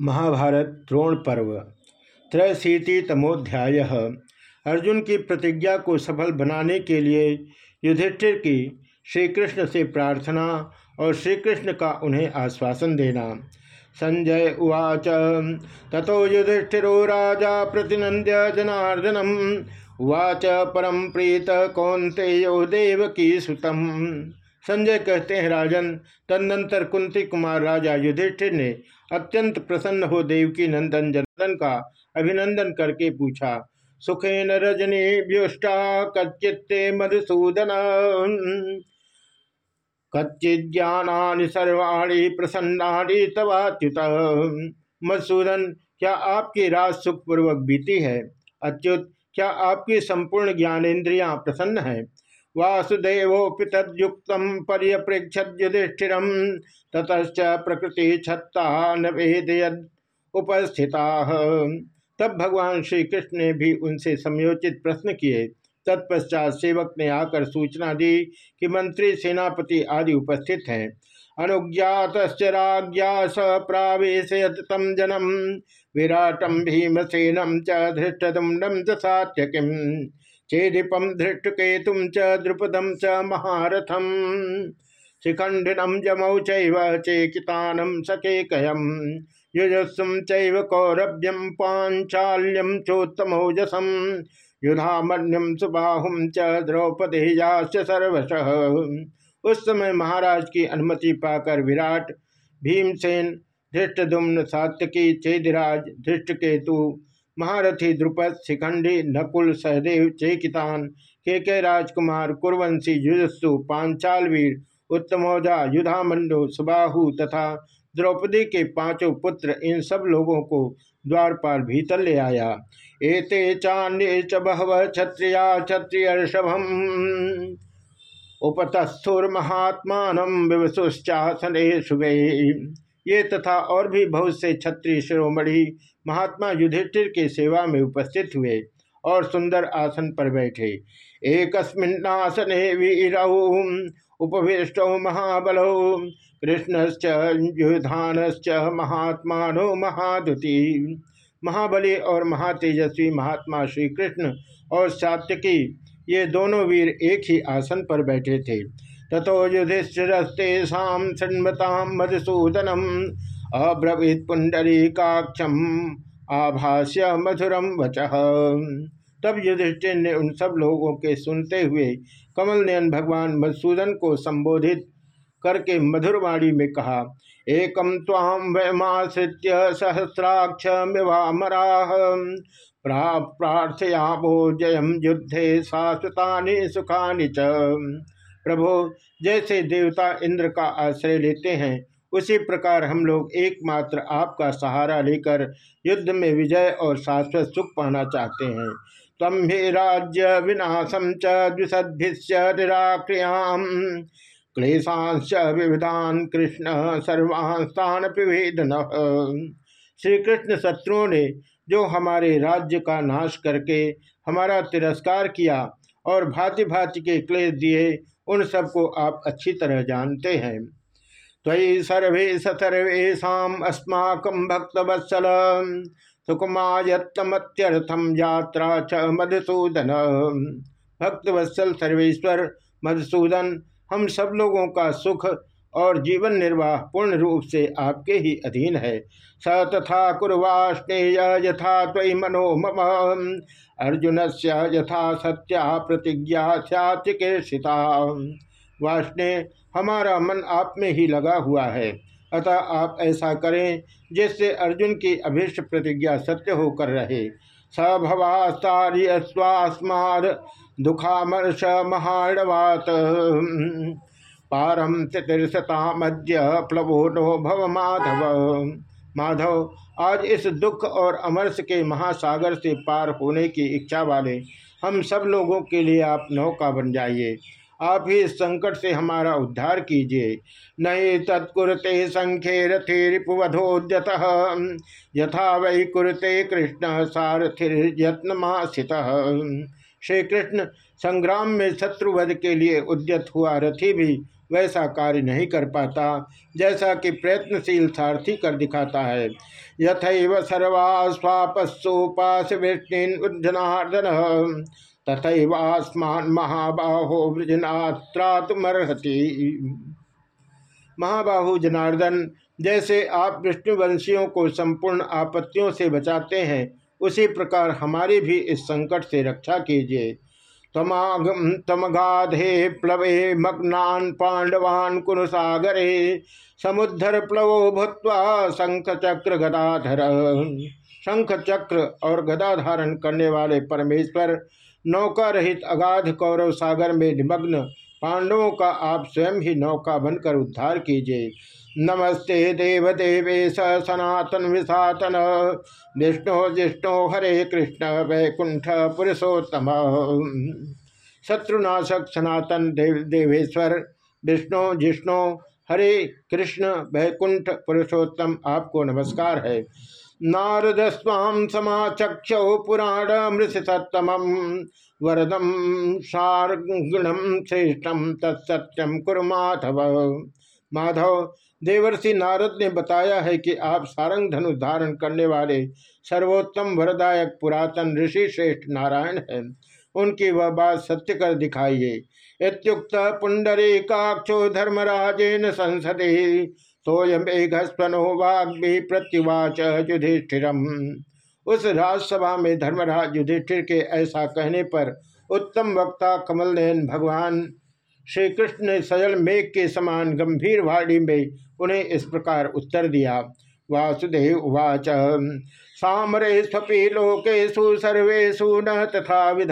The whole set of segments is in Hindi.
महाभारत द्रोण पर्व, त्रयशीतितमोध्याय। अर्जुन की प्रतिज्ञा को सफल बनाने के लिए युधिष्ठिर की श्री कृष्ण से प्रार्थना और श्री कृष्ण का उन्हें आश्वासन देना। संजय उवाच तथो युधिष्ठिरो राजा प्रतिनंद्य जनार्दनम, उवाच परम प्रीत कौंतेयो देव की सुतम। संजय कहते हैं, राजन, तदनंतर कुंती कुमार राजा युधिष्ठिर ने अत्यंत प्रसन्न हो देवकी नंदन जनदन का अभिनंदन करके पूछा, सुखेन रजनी व्युष्टा कच्चित्ते मधुसूदन। कच्चिज्ञानी सर्वाणी प्रसन्नाणी तवाच्युत मधुसूदन, क्या आपकी रात सुखपूर्वक बीती है? अच्युत, क्या आपकी संपूर्ण ज्ञानेन्द्रियाँ प्रसन्न है? वासुदेवोपि तद्युक्त पर्यप्रेक्षत युधिष्ठिर ततच प्रकृति छत्ता नवेदयद उपस्थिता। तब भगवान श्री कृष्ण ने भी उनसे समयोचित प्रश्न किए। तत्पश्चात सेवक ने आकर सूचना दी कि मंत्री, सेनापति आदि उपस्थित हैं। अनुज्ञात राज्ञा स प्रावेशयत तम जनम। विराटम भीमसेनम च धृष्टुंडम च चेदिपम धृष्टकेतुम च द्रुपदम च महारथम शिखंडिनम जमौ चेकितानम सकेकयम युजस्सुम चैव कौरभ्यम पांचाल्यम चोत्तमौजसम युधामन्यम सुबाहुम च द्रौपदेयाश्च सर्वश। उस समय महाराज की अनुमति पाकर विराट, भीमसेन धृष्टदुम्न सात्यकी, चेदिराज, धृष्टकेतु महारथी द्रुपद शिखंडी, नकुल सहदेव, चेकितान, के के राजकुमार, कुरवंशी, युजस्सु, पांचालवीर, उत्तमोजा, युधामंडो, सुबाहु तथा द्रौपदी के पाँचों पुत्र इन सब लोगों को द्वारपाल भीतर ले आया। एते चान्य च बहव क्षत्रिया क्षत्रियर्षभम। उपतस्थुर्महात्मान विवसुश्चासने शुभे। ये तथा और भी बहुत से क्षत्रिय शिरोमणि महात्मा युधिष्ठिर के सेवा में उपस्थित हुए और सुंदर आसन पर बैठे। एकस्मिन्नासने वीरऊ उपविष्ट महाबलो, कृष्णश्च, युधानश्च महात्मा महादुति महाबली और महातेजस्वी महात्मा श्री कृष्ण और सात्यकी ये दोनों वीर एक ही आसन पर बैठे थे। तथो युधिष्ठिस्तेषा षण्मता मधुसूदनम अब्रवीत पुंडरी काक्षम आभाष्य मधुरम वच। तब युधिष्ठिर ने उन सब लोगों के सुनते हुए कमल नयन भगवान मधुसूदन को संबोधित करके मधुरवाणी में कहा एकम ताम वयमाश्रित्य सहस्राक्ष मिवामराह प्रार्थयामो जयम युद्धे शाश्वता सुखा च। प्रभो, जैसे देवता इंद्र का आश्रय लेते हैं, उसी प्रकार हम लोग एकमात्र आपका सहारा लेकर युद्ध में विजय और शाश्वत सुख पाना चाहते हैं। तम ही राज्य विनाशम च क्लेशांश विविधान कृष्ण सर्वास्तान पिभेदन श्री कृष्ण शत्रुओं ने जो हमारे राज्य का नाश करके, हमारा तिरस्कार किया और भांति भांति के क्लेश दिए उन सबको आप अच्छी तरह जानते हैं। तयि सर्वे सर्वेशा अस्माक भक्तवत्सल। सुकुमायत्तमत्यर्थम यात्रा च मधुसूदन। भक्तवत्सल सर्वेश्वर, मधुसूदन, हम सब लोगों का सुख और जीवन निर्वाह पूर्ण रूप से आपके ही अधीन है। स तथा कुरवाष्णेय यथा तयि मनो मम। अर्जुन से यथा सत्या प्रतिज्ञा सचिकेषिता वाष्णे हमारा मन आप में ही लगा हुआ है। अतः आप ऐसा करें जिससे अर्जुन की अभिष्ट प्रतिज्ञा सत्य होकर रहे। सभवास्तार्य स्वास्मार दुखामर्ष महाड़वात पारम तितिर्षता मध्य प्लवो नो भव माधव। माधव, आज इस दुख और अमरस के महासागर से पार होने की इच्छा वाले, हम सब लोगों के लिए आप नौका बन जाइए। आप ही इस संकट से हमारा उद्धार कीजिए। नहीं तत्कुरते संख्य रथे रिपुवधोद्यत यथा वही कुरते कृष्ण सारथिर्यत्नमासित श्री कृष्ण संग्राम में शत्रुवध के लिए उद्यत हुआ रथी भी वैसा कार्य नहीं कर पाता, जैसा कि प्रयत्नशील सारथी कर दिखाता है। यथव यथैव सर्वास्वापस्सोपास विष्णुजनार्दन तथैवास्मान महाबाहो वृजनात्रातमर्हति महाबाहु जनार्दन, जैसे आप विष्णुवंशियों को संपूर्ण आपत्तियों से बचाते हैं, उसी प्रकार हमारी भी इस संकट से रक्षा कीजिए। तमागम तमगाधे प्लवे मग्नान पांडवान कुरुसागरे समुद्धर प्लवो भूत्वा शंख चक्र गदाधर। शंख चक्र और गदा धारण करने वाले परमेश्वर नौका रहित अगाध कौरव सागर में निमग्न पांडवों का आप स्वयं ही नौका बनकर उद्धार कीजिए। नमस्ते देव देवेश सनातन विसातन। विष्णु जिष्णु हरे कृष्ण वैकुंठ पुरुषोत्तम। शत्रुनाशक सनातन देव देवेश्वर, विष्णु जिष्णु हरे कृष्ण वैकुंठ पुरुषोत्तम, आपको नमस्कार है। नारद स्वाम समाचक्ष पुराण मृषसतम वरदम शार्गुणम श्रेष्ठम तत्सत्यम कुरमाधव माधव। माधव, देवर्षि नारद ने बताया है कि आप सारंग धनु धारण करने वाले सर्वोत्तम वरदायक पुरातन ऋषि श्रेष्ठ नारायण हैं। उनकी वह बात सत्य कर दिखाइए। इतुक्त पुंडरी काक्षो धर्मराजेन संसदे सोयमेघस्वनो वाग्मी प्रत्युवाच युधिष्ठिरम। उस राजसभा में धर्मराज युधिष्ठिर के ऐसा कहने पर उत्तम वक्ता कमल नयन भगवान श्री कृष्ण ने सजल मेघ के समान गंभीर वाणी में उन्हें इस प्रकार उत्तर दिया। वासुदेव उवाच सामरे स्वपी लोकेशु सर्वेशु न तथा विध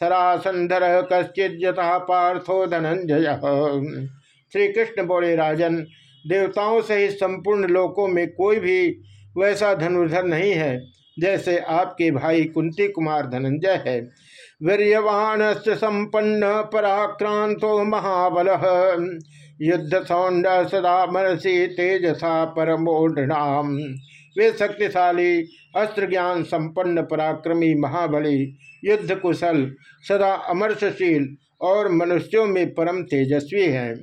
सरासंधर कश्चित यथा पार्थो धनंजय। श्री कृष्ण बोले, राजन, देवताओं से ही संपूर्ण लोकों में कोई भी वैसा धनुर्धर नहीं है, जैसे आपके भाई कुंती कुमार धनंजय है। वीरवान संपन्न पराक्रांतो महाबल। युद्ध सौंड सदा मनसी तेजसा परमोढ़ वे शक्तिशाली अस्त्र ज्ञान संपन्न पराक्रमी महाबली युद्ध कुशल सदा अमरसशील और मनुष्यों में परम तेजस्वी हैं।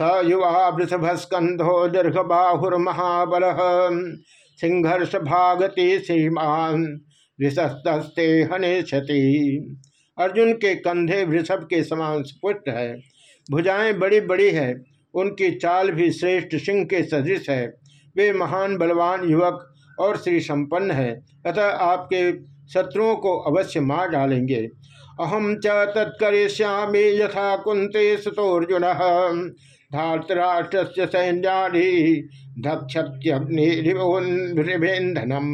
स युवा वृषभस्कंधो दीर्घ बाहुर्महाबल सिंघर्ष भागति श्रीमान वृषस्ते हने क्षति अर्जुन के कंधे वृषभ के समान स्पुष्ट है। भुजाएँ बड़ी बड़ी है। उनकी चाल भी श्रेष्ठ सिंह के सदृश है। वे महान बलवान युवक और श्री संपन्न है। अतः आपके शत्रुओं को अवश्य मार डालेंगे। अहम च तत्करिष्यामि यथा कुंते सुतोर्जुन। धातराष्ट्र सैन्यानि धक्षत्यग्निरिवेन्धनम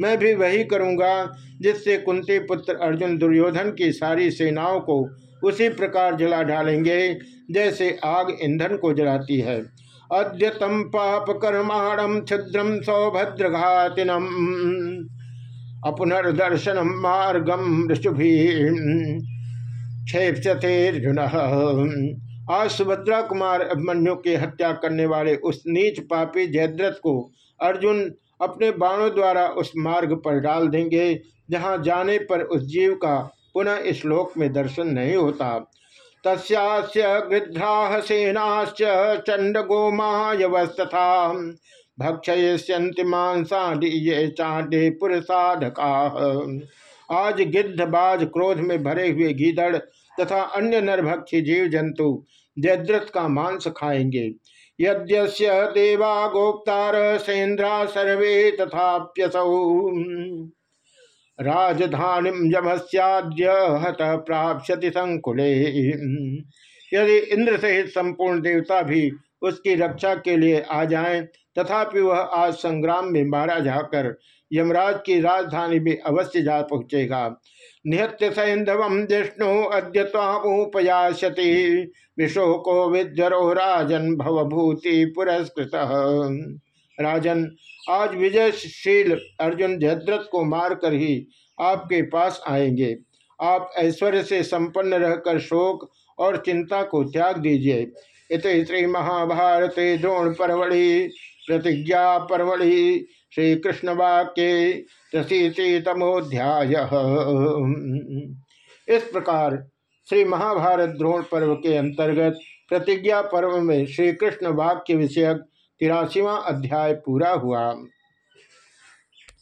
मैं भी वही करूँगा जिससे कुंती पुत्र अर्जुन दुर्योधन की सारी सेनाओं को उसी प्रकार जला डालेंगे, जैसे आग ईंधन को जलाती है। अद्यतम पाप कर्माणम क्षुद्रम सौभद्रघातिनम। अपनर्दर्शनम मार्गम ऋषुभी क्षेपते आज सुभद्रा कुमार अभिमन्यु की हत्या करने वाले उस नीच पापी जयद्रथ को अर्जुन अपने बाणों द्वारा उस मार्ग पर डाल देंगे, जहाँ जाने पर उस जीव का पुनः इस लोक में दर्शन नहीं होता। तस्यास्य गृध्राह सेनाश्च चंड मांसाडीये चांडे पुरसाधका। आज गिद्ध बाज क्रोध में भरे हुए गीदड़ तथा अन्य नरभक्षी जीव जंतु जयद्रथ का मांस खाएँगे यद्यस्य देवा गोप्तार सेन्द्रा सर्वे तथाप्यसौ। राजधानी यमस्याद्य हत प्राप्यति संकुले। यदि इंद्र सहित संपूर्ण देवता भी उसकी रक्षा के लिए आ जाएँ, तथापि वह आज संग्राम में मारा जाकर यमराज की राजधानी में अवश्य जा पहुँचेगा। निहत्य सैंधव जिष्णु अद्य तामुपयाशति विशोको विद्यरो राजन भवभूति पुरस्कृत राजन, आज विजयशील अर्जुन जयद्रथ को मारकर ही आपके पास आएँगे। आप ऐश्वर्य से संपन्न रहकर शोक और चिंता को त्याग दीजिए। इत श्री महाभारत द्रोण परवड़ी, प्रतिज्ञा परवड़ी श्री कृष्ण वाक्य तमोध्याय इस प्रकार श्री महाभारत द्रोण पर्व के अंतर्गत प्रतिज्ञा पर्व में श्री कृष्ण वाक्य विषयक तिरासीवा अध्याय पूरा हुआ।